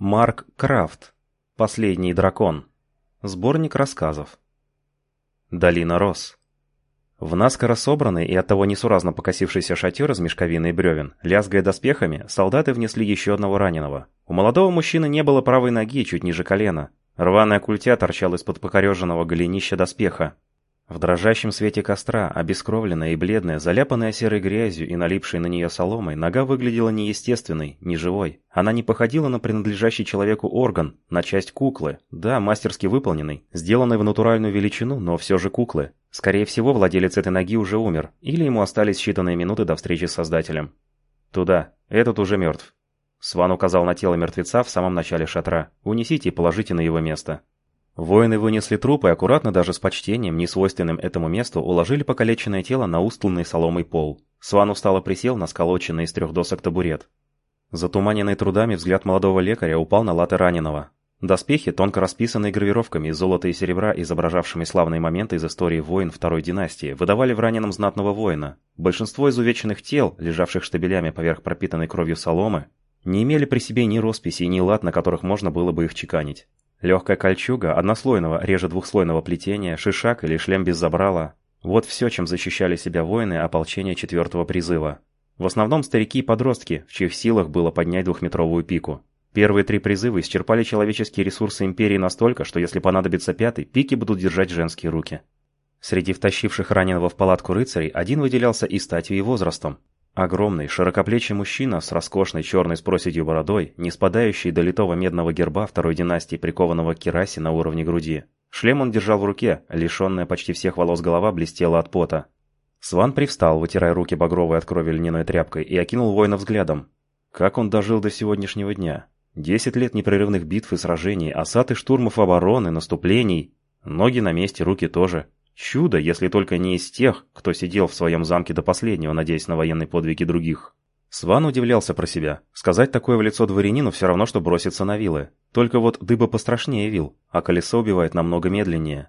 Марк Крафт. Последний дракон. Сборник рассказов. Долина Рос. В наскоро собранный и оттого несуразно покосившийся шатер из мешковины и бревен, лязгая доспехами, солдаты внесли еще одного раненого. У молодого мужчины не было правой ноги чуть ниже колена. Рваная культя торчала из-под покореженного голенища доспеха. В дрожащем свете костра, обескровленная и бледная, заляпанная серой грязью и налипшей на нее соломой, нога выглядела неестественной, неживой. Она не походила на принадлежащий человеку орган, на часть куклы. Да, мастерски выполненный, сделанный в натуральную величину, но все же куклы. Скорее всего, владелец этой ноги уже умер, или ему остались считанные минуты до встречи с Создателем. «Туда. Этот уже мертв». Сван указал на тело мертвеца в самом начале шатра. «Унесите и положите на его место». Воины вынесли труп и аккуратно даже с почтением, несвойственным этому месту, уложили покалеченное тело на устланный соломой пол. Сван устало присел на сколоченный из трех досок табурет. Затуманенный трудами взгляд молодого лекаря упал на латы раненого. Доспехи, тонко расписанные гравировками из золота и серебра, изображавшими славные моменты из истории войн Второй династии, выдавали в раненом знатного воина. Большинство изувеченных тел, лежавших штабелями поверх пропитанной кровью соломы, не имели при себе ни росписи, ни лад, на которых можно было бы их чеканить. Легкая кольчуга, однослойного, реже двухслойного плетения, шишак или шлем без забрала – вот все, чем защищали себя воины ополчения четвертого призыва. В основном старики и подростки, в чьих силах было поднять двухметровую пику. Первые три призыва исчерпали человеческие ресурсы Империи настолько, что если понадобится пятый, пики будут держать женские руки. Среди втащивших раненого в палатку рыцарей один выделялся и статью и возрастом. Огромный, широкоплечий мужчина с роскошной черной с проседью бородой, не спадающий до литого медного герба второй династии, прикованного к керасе на уровне груди. Шлем он держал в руке, лишенная почти всех волос голова блестела от пота. Сван привстал, вытирая руки багровой от крови льняной тряпкой, и окинул воина взглядом. Как он дожил до сегодняшнего дня? Десять лет непрерывных битв и сражений, осад и штурмов обороны, наступлений. Ноги на месте, руки тоже. Чудо, если только не из тех, кто сидел в своем замке до последнего, надеясь на военные подвиги других. Сван удивлялся про себя. Сказать такое в лицо дворянину все равно, что броситься на вилы. Только вот дыба пострашнее вил, а колесо убивает намного медленнее.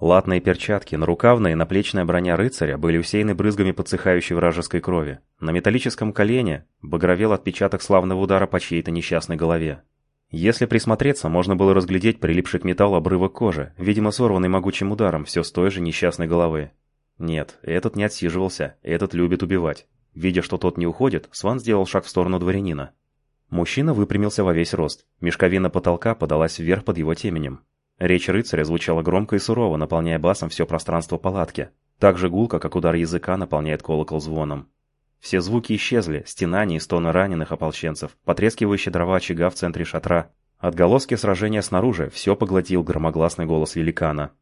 Латные перчатки, нарукавная и наплечная броня рыцаря были усеяны брызгами подсыхающей вражеской крови. На металлическом колене багровел отпечаток славного удара по чьей-то несчастной голове. Если присмотреться, можно было разглядеть прилипший к металлу обрывок кожи, видимо сорванный могучим ударом все с той же несчастной головы. Нет, этот не отсиживался, этот любит убивать. Видя, что тот не уходит, Сван сделал шаг в сторону дворянина. Мужчина выпрямился во весь рост. Мешковина потолка подалась вверх под его теменем. Речь рыцаря звучала громко и сурово, наполняя басом все пространство палатки. Так же гулко, как удар языка наполняет колокол звоном. Все звуки исчезли, стенания и стоны раненых ополченцев, потрескивающие дрова очага в центре шатра. Отголоски сражения снаружи все поглотил громогласный голос великана.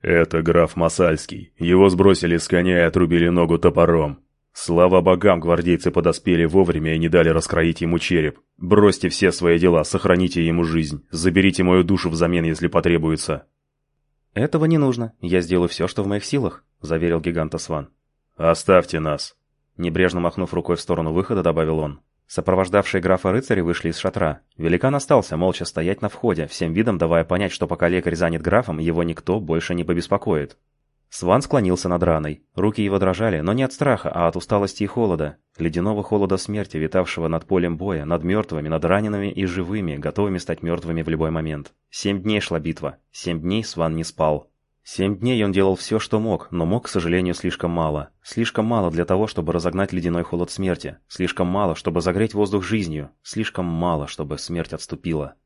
«Это граф Масальский. Его сбросили с коня и отрубили ногу топором. Слава богам, гвардейцы подоспели вовремя и не дали раскроить ему череп. Бросьте все свои дела, сохраните ему жизнь. Заберите мою душу взамен, если потребуется». «Этого не нужно. Я сделаю все, что в моих силах», — заверил гиганта Сван. «Оставьте нас», Небрежно махнув рукой в сторону выхода, добавил он. Сопровождавшие графа рыцари вышли из шатра. Великан остался молча стоять на входе, всем видом давая понять, что пока лекарь занят графом, его никто больше не побеспокоит. Сван склонился над раной. Руки его дрожали, но не от страха, а от усталости и холода. Ледяного холода смерти, витавшего над полем боя, над мертвыми, над ранеными и живыми, готовыми стать мертвыми в любой момент. Семь дней шла битва. Семь дней Сван не спал. Семь дней он делал все, что мог, но мог, к сожалению, слишком мало. Слишком мало для того, чтобы разогнать ледяной холод смерти. Слишком мало, чтобы загреть воздух жизнью. Слишком мало, чтобы смерть отступила.